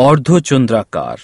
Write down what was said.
অর্ধচন্দ্রাকার।